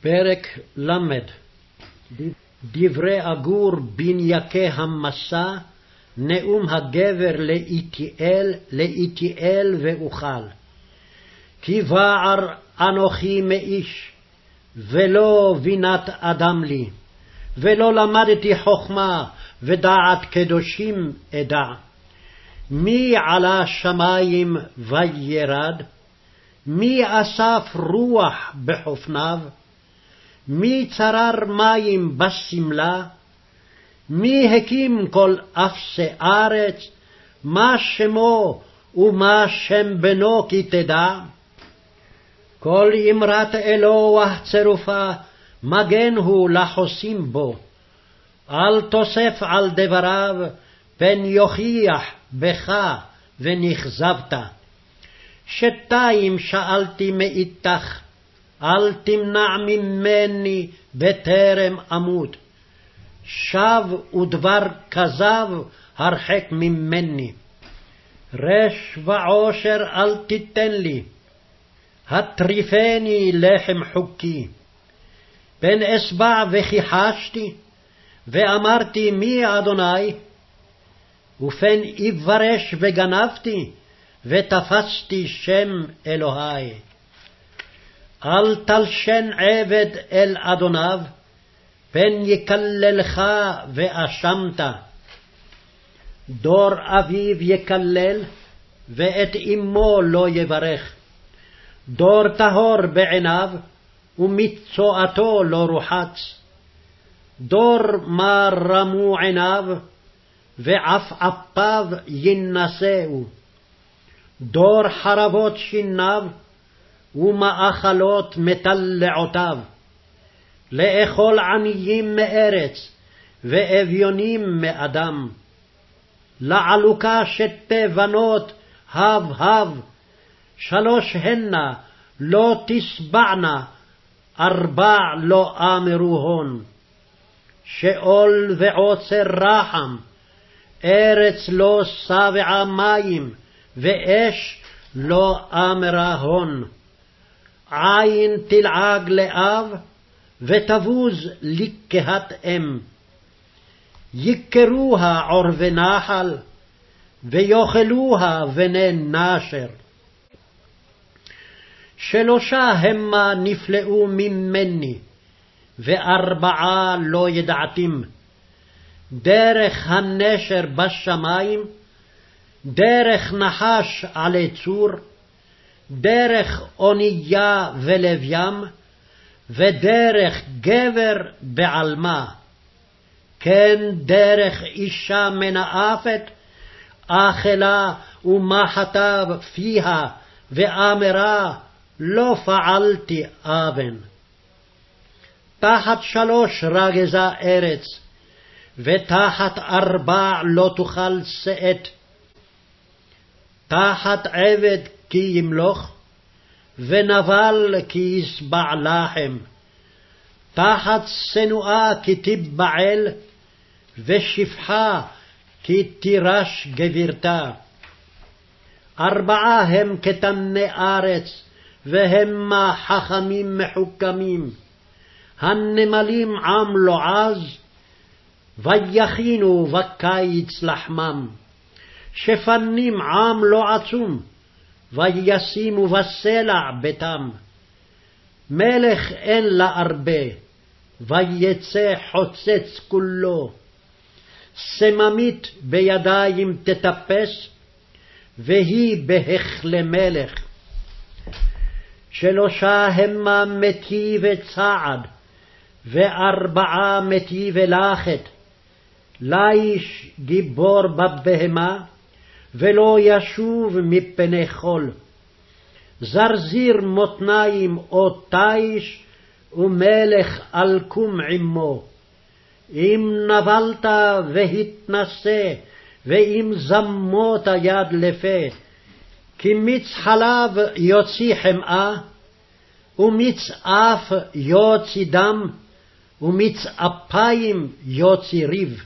פרק ל. דברי אגור בנייקי המסע, נאום הגבר לאיתיאל, לאיתיאל ואוכל. כי בער אנוכי מאיש, ולא בינת אדם לי, ולא למדתי חכמה, ודעת קדושים אדע. מי עלה שמים וירד? מי אסף רוח בחופניו? מי צרר מים בשמלה? מי הקים כל אפסי ארץ? מה שמו ומה שם בנו כי תדע? כל אמרת אלוה צרופה, מגן הוא לחוסים בו. אל תוסף על דבריו, פן יוכיח בך ונכזבת. שתיים שאלתי מאיתך, אל תמנע ממני בטרם אמות. שב ודבר כזב הרחק ממני. רש ועושר אל תיתן לי, הטריפני לחם חוקי. פן אשבע וכיחשתי, ואמרתי מי אדוני, ופן אברש וגנבתי, ותפסתי שם אלוהי. אל תלשן עבד אל אדוניו, פן יקללך ואשמת. דור אביו יקלל, ואת אמו לא יברך. דור טהור בעיניו, ומצואתו לא רוחץ. דור מה רמו עיניו, ועפעפיו יינשאו. דור חרבות שיניו, ומאכלות מטלעותיו. לאכול עניים מארץ, ואביונים מאדם. לעלוקה שתי בנות, הב הב, שלוש הנה, לא תשבענה, ארבע לא אמרו הון. שאול ועוצר רחם, ארץ לא שבעה מים, ואש לא אמרה הון. עין תלעג לאב, ותבוז לקהת אם. יקרוה עורבי נחל, ויאכלוה בני נשר. שלושה המה נפלאו ממני, וארבעה לא ידעתים. דרך הנשר בשמים, דרך נחש עלי צור, דרך אונייה ולב ים, ודרך גבר בעלמה. כן דרך אישה מנאפת, אכלה ומחתה פיה, ואמרה לא פעלתי אבן. תחת שלוש רגזה ארץ, ותחת ארבע לא תאכל שאת. תחת עבד כי ימלוך, ונבל כי ישבע לחם. תחת שנואה כי תיבעל, ושפחה כי תירש גבירתה. ארבעה הם כתני ארץ, והמה חכמים מחוכמים. הנמלים עם לועז, ויכינו בקיץ לחמם. שפנים עם לא עצום, וישימו בסלע ביתם. מלך אין לה הרבה, ויצא חוצץ כולו. סממית בידיים תטפס, והיא בהכלי מלך. שלושה המה מטיבי צעד, וארבעה מטיבי לכת. ליש גיבור בבהמה, ולא ישוב מפני חול. זרזיר מותניים או תיש, ומלך אלקום עמו. אם נבלת והתנשא, ואם זמות יד לפה, כי מיץ חלב יוציא חמאה, ומיץ אף יוציא דם, ומיץ אפיים יוציא ריב.